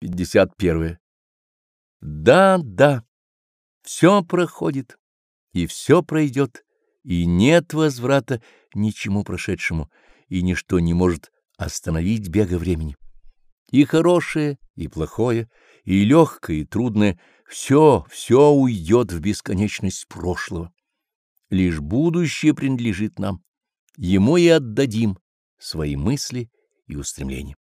51. Да, да, все проходит, и все пройдет, и нет возврата ничему прошедшему, и ничто не может остановить бега времени. И хорошее, и плохое, и легкое, и трудное — все, все уйдет в бесконечность прошлого. Лишь будущее принадлежит нам, ему и отдадим свои мысли и устремления.